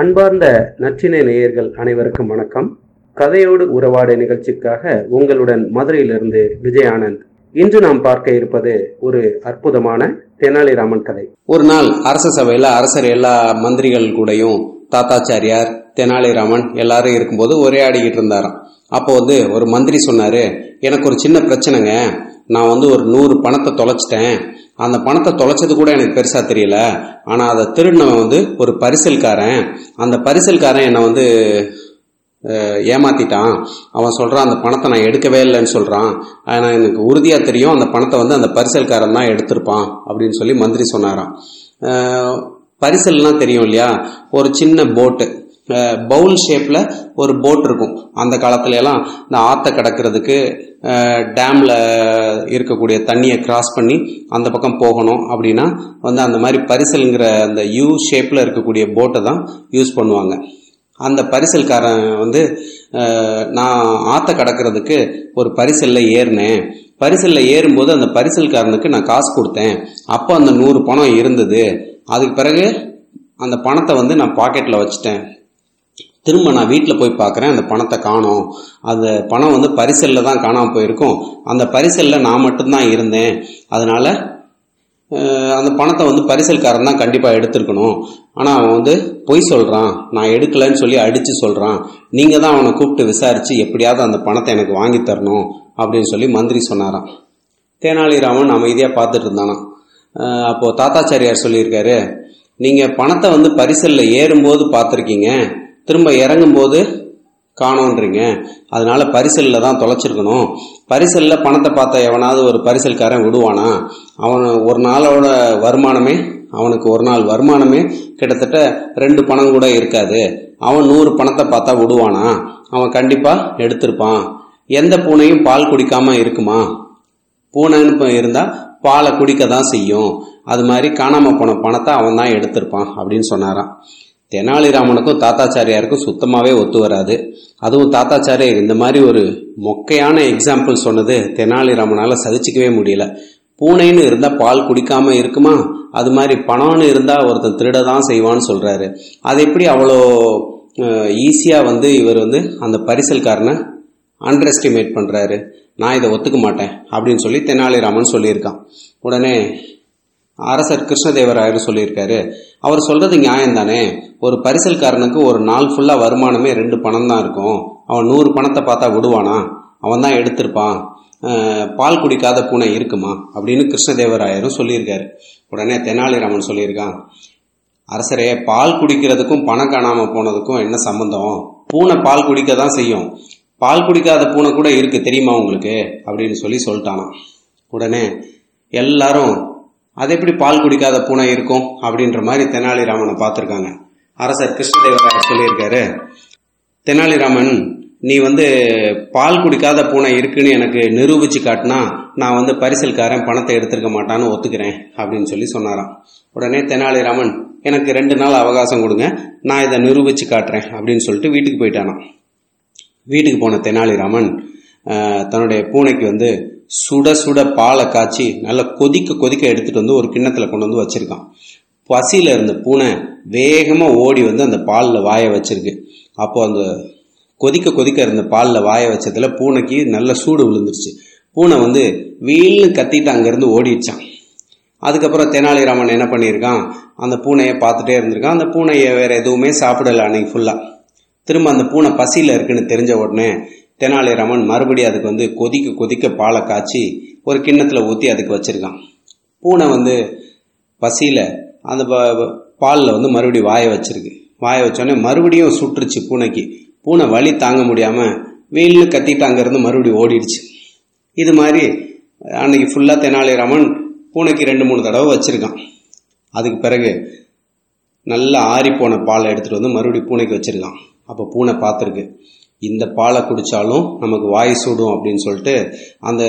அன்பார்ந்த நற்றினை நேயர்கள் அனைவருக்கும் வணக்கம். கதையோடு உறவாடு நிகழ்ச்சிக்காக உங்களுடன் மதுரையிலிருந்து விஜய் ஆனந்த் இன்று நாம் பார்க்க இருப்பது ஒரு அற்புதமான தெனாலிராமன் கதை. ஒரு நாள் அரச சபையில அரசர் எல்லா மந்திரிகள் கூடயும் தாத்தாச்சாரியார் தெனாலிராமன் எல்லாரும் இருக்கும்போது உரையாடிக்கிட்டு இருந்தாராம். அப்போ வந்து ஒரு மந்திரி சொன்னாரு எனக்கு ஒரு சின்ன பிரச்சனைங்க. நான் வந்து ஒரு நூறு பணத்தை தொலைச்சிட்டேன். அந்த பணத்தை தொலைச்சது கூட எனக்கு பெருசா தெரியல. ஆனா அதை திருடினவன் வந்து ஒரு பரிசல்காரன். அந்த பரிசல்காரன் என்னை வந்து ஏமாத்திட்டான். அவன் சொல்றான் அந்த பணத்தை நான் எடுக்கவே இல்லைன்னு சொல்றான். ஆனா எனக்கு உறுதியா தெரியும் அந்த பணத்தை வந்து அந்த பரிசல்காரன் தான் எடுத்திருப்பான். அப்படின்னு சொல்லி மந்திரி சொன்னாராம். பரிசல்னால் பரிசல்லாம் தெரியும் இல்லையா? ஒரு சின்ன போட்டு. பவுல் ஷேப்பில் ஒரு போட் இருக்கும். அந்த காலத்துல எல்லாம் இந்த ஆற்ற கடக்கிறதுக்கு டேமில் இருக்கக்கூடிய தண்ணியை கிராஸ் பண்ணி அந்த பக்கம் போகணும் அப்படின்னா வந்து அந்த மாதிரி பரிசல்ங்கிற அந்த யூ ஷேப்பில் இருக்கக்கூடிய போட்டை தான் யூஸ் பண்ணுவாங்க. அந்த பரிசல்காரன் வந்து நான் ஆற்ற கடக்கிறதுக்கு ஒரு பரிசலில் ஏறினேன். பரிசலில் ஏறும்போது அந்த பரிசல்காரனுக்கு நான் காசு கொடுத்தேன். அப்போ அந்த நூறு பணம் இருந்தது. அதுக்கு பிறகு அந்த பணத்தை வந்து நான் பாக்கெட்டில் வச்சுட்டேன். திரும்ப நான் வீட்டில் போய் பார்க்குறேன் அந்த பணத்தை காணோம். அந்த பணம் வந்து பரிசலில் தான் காணாமல் போயிருக்கும். அந்த பரிசலில் நான் மட்டும்தான் இருந்தேன். அதனால் அந்த பணத்தை வந்து பரிசல்காரன் தான் கண்டிப்பாக எடுத்திருக்கணும். ஆனால் அவன் வந்து பொய் சொல்கிறான் நான் எடுக்கலைன்னு சொல்லி அடித்து சொல்கிறான் நீங்கள் தான் அவனை கூப்பிட்டு விசாரித்து எப்படியாவது அந்த பணத்தை எனக்கு வாங்கி தரணும் அப்படின்னு சொல்லி மந்திரி சொன்னாராம். தேனாலிராமன் அமைதியாக பார்த்துட்டு இருந்தானாம். அப்போது தாத்தாச்சாரியார் சொல்லியிருக்காரு நீங்கள் பணத்தை வந்து பரிசலில் ஏறும்போது பார்த்துருக்கீங்க. திரும்ப இறங்கும்போது காணோன்றீங்க. அதனால பரிசலில் தான் தொலைச்சிருக்கணும். பரிசலில் பணத்தை பார்த்த எவனாவது ஒரு பரிசல்காரன் விடுவானா? அவன் ஒரு நாளோட வருமானமே அவனுக்கு ஒரு நாள் வருமானமே கிட்டத்தட்ட ரெண்டு பணம் கூட இருக்காது. அவன் நூறு பணத்தை பார்த்தா விடுவானா? அவன் கண்டிப்பாக எடுத்திருப்பான். எந்த பூனையும் பால் குடிக்காமல் இருக்குமா? பூனைன்னு இருந்தால் பாலை குடிக்க தான் செய்யும். அது மாதிரி காணாமல் போன பணத்தை அவன் தான் எடுத்திருப்பான் அப்படின்னு சொன்னாராம். தெனாலிராமனுக்கும் தாத்தாச்சாரியாருக்கும் சுத்தமாகவே ஒத்து வராது. அதுவும் தாத்தாச்சாரியார் இந்த மாதிரி ஒரு மொக்கையான எக்ஸாம்பிள் சொன்னது தெனாலிராமனால் சகிச்சுக்கவே முடியல. பூனைன்னு இருந்தால் பால் குடிக்காம இருக்குமா? அது மாதிரி பணம்னு இருந்தால் ஒருத்தன் திருட தான் செய்வான்னு சொல்கிறாரு அது எப்படி அவ்வளோ ஈஸியாக வந்து இவர் வந்து அந்த பரிசல்காரனை அண்டர் எஸ்டிமேட் நான் இதை ஒத்துக்க மாட்டேன் அப்படின்னு சொல்லி தெனாலிராமன் சொல்லியிருக்கான். உடனே அரசர் கிருஷ்ணதேவராயர் சொல்லியிருக்காரு. அவர் சொல்றது நியாயம் தானே ஒரு பரிசல்காரனுக்கு ஒரு நாள் ஃபுல்லா வருமானமே ரெண்டு பணம் தான் இருக்கும். அவன் நூறு பணத்தை பார்த்தா விடுவானா? அவன் தான் எடுத்திருப்பான் பால் குடிக்காத பூனை இருக்குமா? அப்படின்னு கிருஷ்ணதேவராயரும் சொல்லியிருக்காரு. உடனே தெனாலிராமன் சொல்லியிருக்கான். அரசரே பால் குடிக்கிறதுக்கும் பணம் காணாம போனதுக்கும் என்ன சம்பந்தம்? பூனை பால் குடிக்க தான் செய்யும். பால் குடிக்காத பூனை கூட இருக்கு தெரியுமா உங்களுக்கு? அப்படின்னு சொல்லி சொல்லிட்டானான் உடனே எல்லாரும் அது எப்படி பால் குடிக்காத பூனை இருக்கும் அப்படின்ற மாதிரி தெனாலிராமனை பார்த்துருக்காங்க. அரசர் கிருஷ்ணதேவராயர் சொல்லியிருக்காரு. தெனாலிராமன் நீ வந்து பால் குடிக்காத பூனை இருக்குன்னு எனக்கு நிரூபிச்சு காட்டினா நான் வந்து பரிசல்காரன் பணத்தை எடுத்துருக்க மாட்டான்னு ஒத்துக்கிறேன் அப்படின்னு சொல்லி சொன்னாராம். உடனே தெனாலிராமன் எனக்கு ரெண்டு நாள் அவகாசம் கொடுங்க நான் இதை நிரூபிச்சு காட்டுறேன் அப்படின்னு சொல்லிட்டு வீட்டுக்கு போயிட்டானான் வீட்டுக்கு போன தெனாலிராமன் தன்னுடைய பூனைக்கு வந்து சுட சுட பாலை காய்ச்சி நல்லா கொதிக்க கொதிக்க எடுத்துகிட்டு வந்து ஒரு கிண்ணத்தில் கொண்டு வந்து வச்சுருக்கான். பசியில் இருந்த பூனை வேகமாக ஓடி வந்து அந்த பாலில் வாய வச்சிருக்கு. அப்போது அந்த கொதிக்க கொதிக்க இருந்த பாலில் வாய வச்சதில் பூனைக்கு நல்ல சூடு விழுந்துருச்சு. பூனை வந்து வீல்னு கத்திட்டு அங்கேருந்து ஓடிடுச்சான். அதுக்கப்புறம் தெனாலிராமன் என்ன பண்ணியிருக்கான்? அந்த பூனையை பார்த்துட்டே இருந்திருக்கான். அந்த பூனையை வேறு எதுவுமே சாப்பிடல அன்னைக்கு ஃபுல்லாக திரும்ப அந்த பூனை பசியில் இருக்குன்னு தெரிஞ்ச உடனே தெனாலிராமன் மறுபடியும் அதுக்கு வந்து கொதிக்க கொதிக்க பாலை காய்ச்சி ஒரு கிண்ணத்தில் ஊற்றி அதுக்கு வச்சுருக்கான். பூனை வந்து பசியில் அந்த ப- வந்து மறுபடியும் வாய வச்சிருக்கு. வாய வச்சோடனே மறுபடியும் சுட்டுருச்சு பூனைக்கு. பூனை வலி தாங்க முடியாமல் வெயில்னு கத்திட்டு அங்கேருந்து மறுபடியும் ஓடிடுச்சு. இது மாதிரி அன்னைக்கு ஃபுல்லாக தெனாலிராமன் பூனைக்கு ரெண்டு மூணு தடவை வச்சுருக்கான். அதுக்கு பிறகு நல்லா ஆறிப்போன பாலை எடுத்துகிட்டு வந்து மறுபடியும் பூனைக்கு வச்சுருக்கான். அப்போ பூனை பார்த்துருக்கு. இந்த பாலை குடித்தாலும் நமக்கு வாய் சூடும் அப்படின்னு சொல்லிட்டு அந்த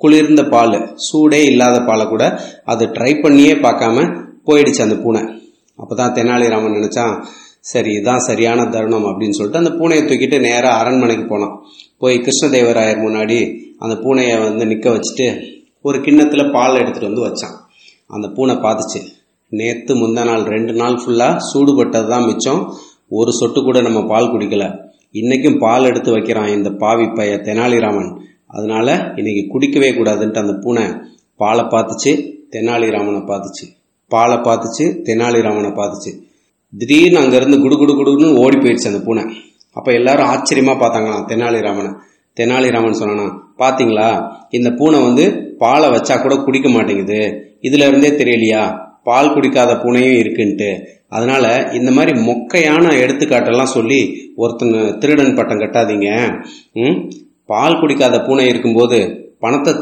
குளிர்ந்த பால் சூடே இல்லாத பாலை கூட அதை ட்ரை பண்ணியே பார்க்காம போயிடுச்சு அந்த பூனை. அப்போ தான் தெனாலிராமன் நினச்சான் சரி இதான் சரியான தருணம் அப்படின்னு சொல்லிட்டு அந்த பூனையை தூக்கிட்டு நேராக அரண்மனைக்கு போனான். போய் கிருஷ்ணதேவராயர் முன்னாடி அந்த பூனையை வந்து நிற்க வச்சுட்டு ஒரு கிண்ணத்தில் பால் எடுத்துட்டு வந்து வச்சான். அந்த பூனை பார்த்துச்சு நேற்று முந்தா நாள் ரெண்டு நாள் ஃபுல்லாக சூடுபட்டது தான் மிச்சம். ஒரு சொட்டு கூட நம்ம பால் குடிக்கல. இன்றைக்கும் பால் எடுத்து வைக்கிறான் இந்த பாவி பைய தெனாலிராமன். அதனால இன்றைக்கி குடிக்கவே கூடாதுன்ட்டு அந்த பூனை பாலை பார்த்துச்சு தெனாலிராமனை பார்த்துச்சு. பாலை பார்த்துச்சு தெனாலிராமனை பார்த்துச்சு. திடீர்னு அங்கேருந்து குடு குடு குடுன்னு ஓடி போயிடுச்சு அந்த பூனை. அப்போ எல்லாரும் ஆச்சரியமாக பார்த்தாங்களாம் தெனாலிராமனை. தெனாலிராமன் சொன்னானா பார்த்தீங்களா இந்த பூனை வந்து பாலை வச்சா கூட குடிக்க மாட்டேங்குது. இதுல இருந்தே தெரியலையா? பால் குடிக்காத பூனையும் இருக்குன்ட்டு. அதனால இந்த மாதிரி மொக்கையான எடுத்துக்காட்டெல்லாம் சொல்லி ஒருத்தங்க திருடன் பட்டம் கட்டாதீங்க. பால் குடிக்காத பூனை இருக்கும்போது பணத்தை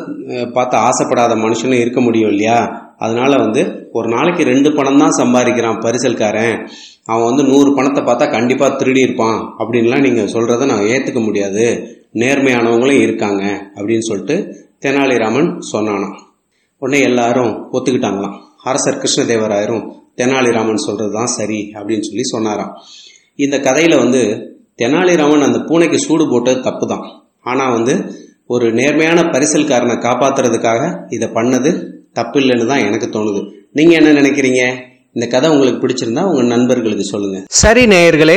பார்த்து ஆசைப்படாத மனுஷனும் இருக்க முடியும் இல்லையா? அதனால வந்து ஒரு நாளைக்கு ரெண்டு பணம் தான் சம்பாதிக்கிறான் பரிசல்காரன். அவன் வந்து நூறு பணத்தை பார்த்தா கண்டிப்பாக திருடி இருப்பான். அப்படின்லாம் நீங்கள் சொல்கிறத நான் ஏற்றுக்க முடியாது. நேர்மையானவங்களும் இருக்காங்க அப்படின்னு சொல்லிட்டு தெனாலிராமன் சொன்னானாம். உடனே எல்லாரும் ஒத்துக்கிட்டாங்களாம். அரசர் கிருஷ்ணதேவராயரும் தெனாலிராமன் சொல்றது தான் சரி அப்படின்னு சொல்லி சொன்னாராம். இந்த கதையில வந்து தெனாலிராமன் அந்த பூனைக்கு சூடு போட்டது தப்பு தான் ஆனால் வந்து ஒரு நேர்மையான பரிசல்காரனை காப்பாத்துறதுக்காக இதை பண்ணது தப்பு இல்லைன்னு தான் எனக்கு தோணுது. நீங்க என்ன நினைக்கிறீங்க? இந்த கதை உங்களுக்கு பிடிச்சிருந்தா உங்க நண்பர்களுக்கு சொல்லுங்க. சரி நேயர்களே